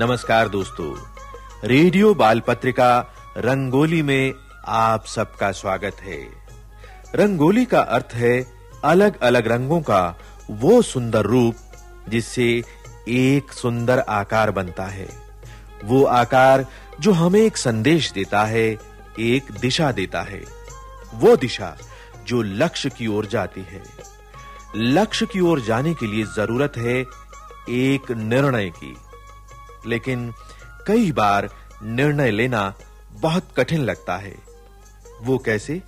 नमस्कार दोस्तों। रेडियो बाल पत्रिका रंगोली में आप सबका स्वागत है। रंगोली का अर्थ है अलग-अलग रंगों का वो सुंदर रूप जिससे एक सुंदर आकार बनता है। वो आकार जो हमें एक संदेश देता है, एक दिशा देता है। वो दिशा जो लक्ष्य की ओर जाती है। लक्ष्य की ओर जाने के लिए ज़रूरत है एक निर्णय की। लेकिन कई बार निर्णय लेना बहुत कठिन लगता है। वो कैसे?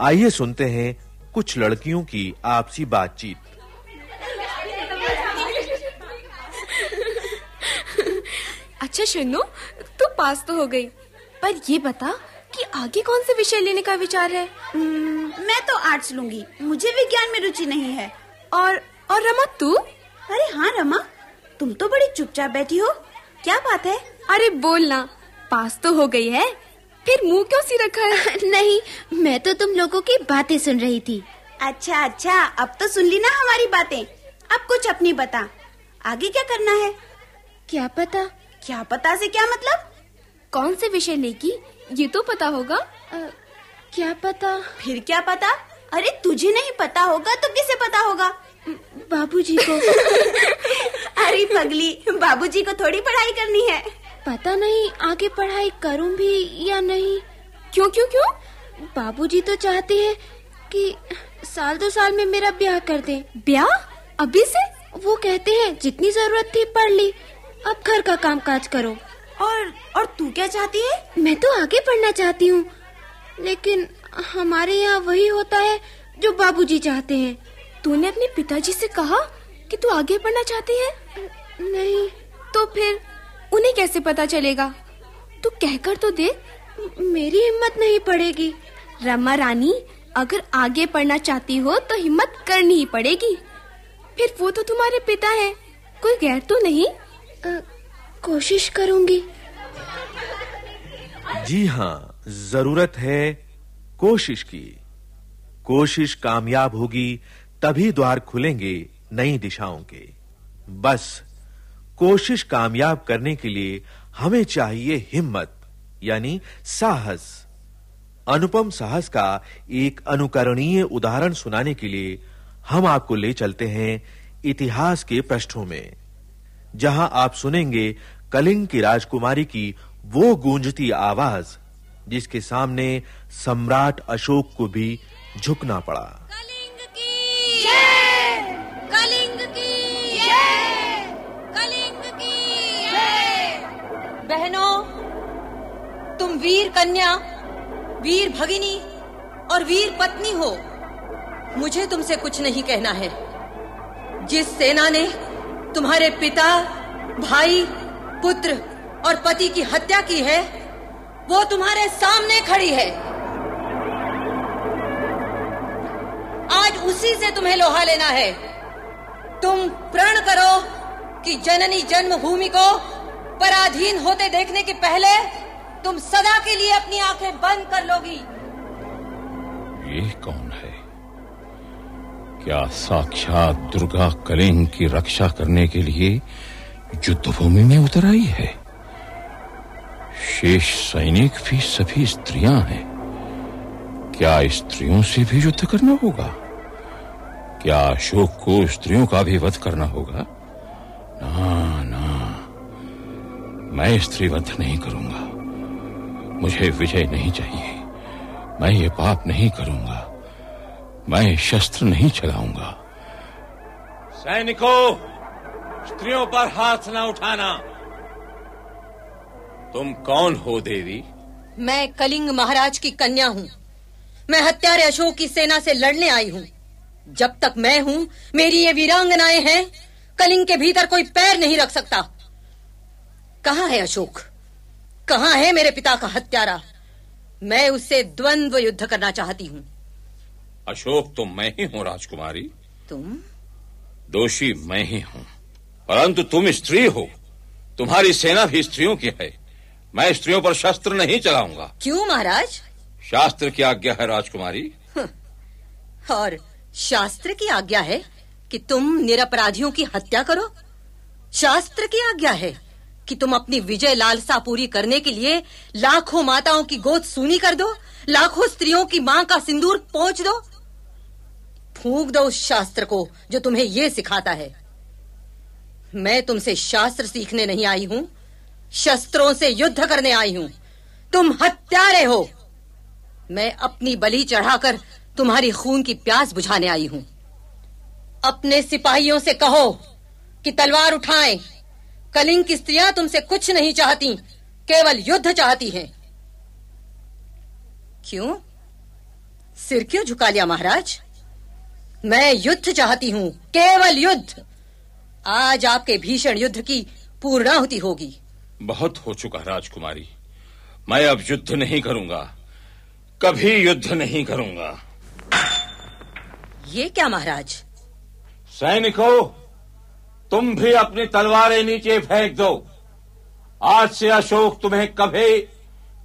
आइए सुनते हैं कुछ लड़कियों की आपसी बातचीत। अच्छा शन्नू तू पास तो हो गई पर ये बता कि आगे कौन से विषय लेने का विचार है? मैं तो आर्ट्स लूँगी मुझे विज्ञान में रुचि नहीं है। और और रमा तू? अरे हाँ रमा तुम तो बड़ी चुपचाप बैठी हो। क्या बात है? अरे बोल ना। पास तो हो गई है। फिर मुँह क्यों सी रखा है? नहीं मैं तो तुम लोगों की बातें सुन रही थी। अच्छा अच्छा अब तो सुन ली ना हमारी बातें। अब कुछ अपनी बता। आगे क्या करना है? क्या पता? क्या पता से क्या मतलब? कौन से विषय लेगी? ये तो पता होगा। आ, क्या पता? फिर क्या पता? अरे तुझे नहीं पता होगा तो किसे पता होगा? बाबूजी को। अरे पगली बाबूजी को थोड़ी पढ़ाई करनी है। पता नहीं आगे पढ़ाई करूँ भी या नहीं। क्यों क्यों क्यों? बाबूजी तो चाहते हैं कि साल दो साल में मेरा ब्याह कर दें। ब्याह? अभी से? वो कहते हैं जितनी ज़रूरत थी पढ़ ली अब घर का काम काज करो। और और तू क्या चाहती है? मैं तो आगे पढ़ना चाहती हूँ लेकिन हमारे यहाँ वही होता है जो बाबूजी चाहते हैं। तूने अपने पिताजी से कहा कि तू आगे पढ़ना चाहती है? नहीं तो फिर उन्हें कैसे पता चलेगा? तू कहकर तो दे मेरी हिम्मत नहीं पड़ेगी। रमा रानी अगर आगे पढ़ना चाहती हो तो हिम्मत करनी ही पड़ेगी। फिर वो तो तुम्हारे पिता हैं कोई गैर तो नहीं? आ, कोशिश करूँगी। जी हाँ ज़रूरत है कोशिश की। कोशिश कामयाब होगी तभी द्वार खुलेंगे। नई दिशाओं के। बस, कोशिश कामयाब करने के लिए हमें चाहिए हिम्मत, यानी साहस। अनुपम साहस का एक अनुकरणीय उदाहरण सुनाने के लिए हम आपको ले चलते हैं इतिहास के पृष्ठों में, जहाँ आप सुनेंगे कलिंग की राजकुमारी की वो गूंजती आवाज़, जिसके सामने सम्राट अशोक को भी झुकना पड़ा। तुम वीर कन्या, वीर भगिनी और वीर पत्नी हो, मुझे तुमसे कुछ नहीं कहना है। जिस सेना ने तुम्हारे पिता, भाई, पुत्र और पति की हत्या की है, वो तुम्हारे सामने खड़ी है। आज उसी से तुम्हें लोहा लेना है। तुम प्रण करो कि जननी जन्मभूमि को पराधीन होते देखने के पहले तुम सदा के लिए अपनी आँखें बंद कर लोगी। ये कौन है? क्या साक्षात दुर्गा कलिंग की रक्षा करने के लिए युद्ध भूमि में उतर आई है? शेष सैनिक भी सभी स्त्रियाँ हैं। क्या स्त्रियों से भी युद्ध करना होगा? क्या अशोक को स्त्रियों का भी वध करना होगा? ना ना। मैं स्त्री वध नहीं करूँगा। मुझे विजय नहीं चाहिए। मैं ये पाप नहीं करूँगा। मैं शस्त्र नहीं चलाऊँगा। सैनिकों स्त्रियों पर हाथ न उठाना। तुम कौन हो देवी? मैं कलिंग महाराज की कन्या हूँ। मैं हत्यारे अशोक की सेना से लड़ने आई हूँ। जब तक मैं हूँ मेरी ये वीरांगनाएँ हैं कलिंग के भीतर कोई पैर नहीं रख सकता। कहाँ है अशोक? कहाँ है मेरे पिता का हत्यारा? मैं उससे द्वंद्व युद्ध करना चाहती हूँ। अशोक तो मैं ही हूँ राजकुमारी। तुम? दोषी मैं ही हूँ। परंतु तुम स्त्री हो। तुम्हारी सेना भी स्त्रियों की है। मैं स्त्रियों पर शस्त्र नहीं चलाऊँगा। क्यों महाराज? शास्त्र की आज्ञा है राजकुमारी। और शास्त्र की आज्ञा है कि तुम निरपराधियों की हत्या करो? शास्त्र की आज्ञा है। कि तुम अपनी विजय लालसा पूरी करने के लिए लाखों माताओं की गोद सूनी कर दो, लाखों स्त्रियों की माँ का सिंदूर पहुँच दो। फूंक दो उस शास्त्र को जो तुम्हें यह सिखाता है। मैं तुमसे शास्त्र सीखने नहीं आई हूँ, शस्त्रों से युद्ध करने आई हूँ। तुम हत्यारे हो। मैं अपनी बलि चढ़ाकर तुम्हारी खून की प्यास बुझाने आई हूँ। अपने सिपाहियों से कहो कि तलवार उठाएँ। कलिंग की स्त्रियाँ तुमसे कुछ नहीं चाहती केवल युद्ध चाहती हैं। क्यों? सिर क्यों झुका लिया महाराज? मैं युद्ध चाहती हूँ केवल युद्ध। आज आपके भीषण युद्ध की पूर्णाहुति होगी। बहुत हो चुका राजकुमारी। मैं अब युद्ध नहीं करूँगा कभी युद्ध नहीं करूँगा। ये क्या महाराज? सैनिकों तुम भी अपनी तलवारें नीचे फेंक दो। आज से अशोक तुम्हें कभी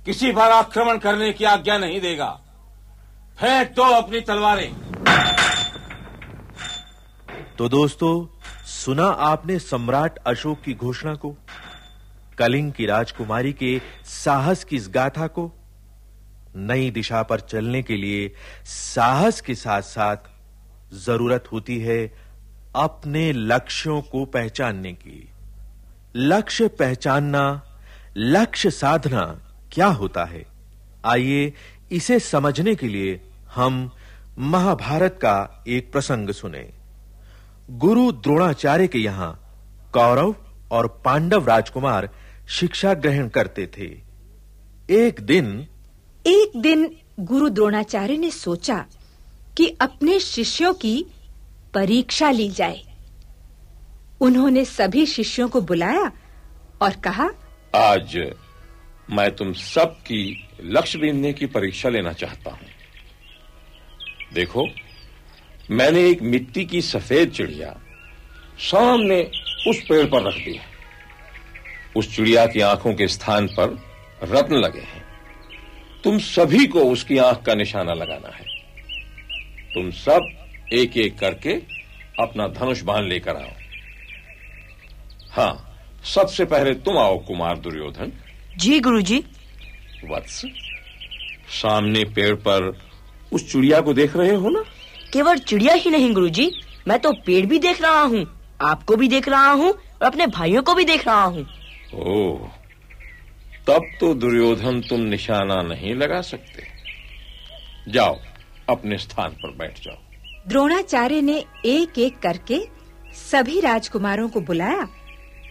किसी पर आक्रमण करने की आज्ञा नहीं देगा। फेंक दो अपनी तलवारें। तो दोस्तों, सुना आपने सम्राट अशोक की घोषणा को? कलिंग की राजकुमारी के साहस की इस गाथा को? नई दिशा पर चलने के लिए साहस के साथ-साथ ज़रूरत होती है अपने लक्ष्यों को पहचानने की। लक्ष्य पहचानना, लक्ष्य साधना क्या होता है? आइए इसे समझने के लिए हम महाभारत का एक प्रसंग सुने। गुरु द्रोणाचार्य के यहाँ कौरव और पांडव राजकुमार शिक्षा ग्रहण करते थे। एक दिन एक दिन गुरु द्रोणाचार्य ने सोचा कि अपने शिष्यों की परीक्षा ली जाए। उन्होंने सभी शिष्यों को बुलाया और कहा, आज मैं तुम सब की लक्ष्य बिंदने की परीक्षा लेना चाहता हूँ। देखो, मैंने एक मिट्टी की सफ़ेद चिड़िया सामने उस पेड़ पर रख दी है। उस चिड़िया की आँखों के स्थान पर रत्न लगे हैं। तुम सभी को उसकी आँख का निशाना लगाना है। तुम सब एक एक करके अपना धनुष बाण लेकर आओ। हाँ सबसे पहले तुम आओ कुमार दुर्योधन। जी गुरुजी। वत्स सामने पेड़ पर उस चिड़िया को देख रहे हो ना? केवल चिड़िया ही नहीं गुरुजी। मैं तो पेड़ भी देख रहा हूँ आपको भी देख रहा हूँ और अपने भाइयों को भी देख रहा हूँ। ओह तब तो दुर्योधन तुम निशाना नहीं लगा सकते। जाओ अपने स्थान पर बैठ जाओ। द्रोणाचार्य ने एक-एक करके सभी राजकुमारों को बुलाया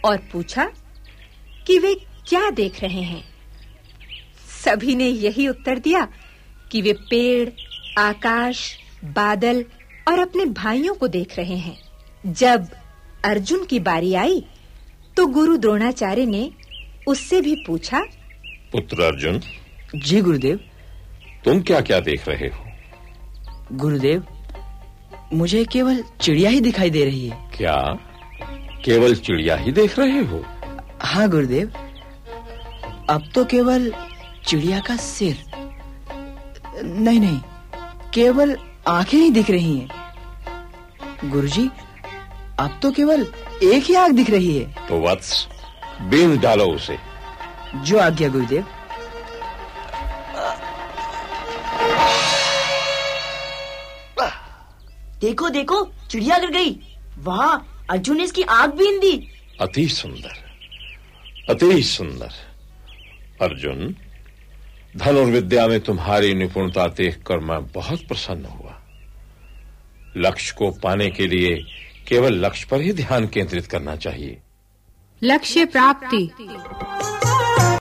और पूछा कि वे क्या देख रहे हैं। सभी ने यही उत्तर दिया कि वे पेड़ आकाश बादल और अपने भाइयों को देख रहे हैं। जब अर्जुन की बारी आई तो गुरु द्रोणाचार्य ने उससे भी पूछा पुत्र अर्जुन जी गुरुदेव। तुम क्या-क्या देख रहे हो? गुरुदेव मुझे केवल चिड़िया ही दिखाई दे रही है। क्या? केवल चिड़िया ही देख रहे हो? हाँ गुरुदेव। अब तो केवल चिड़िया का सिर। नहीं नहीं। केवल आँखें ही दिख रही हैं। गुरुजी अब तो केवल एक ही आँख दिख रही है। तो वत्स बीन डालो उसे। जो आज्ञा गुरुदेव। देखो देखो चिड़िया गिर गई। वाह अर्जुन ने इसकी आँख बीन दी। अति सुंदर अति सुंदर। अर्जुन धनुर्विद्या में तुम्हारी निपुणता देखकर मैं बहुत प्रसन्न हुआ। लक्ष्य को पाने के लिए केवल लक्ष्य पर ही ध्यान केंद्रित करना चाहिए। लक्ष्य प्राप्ति।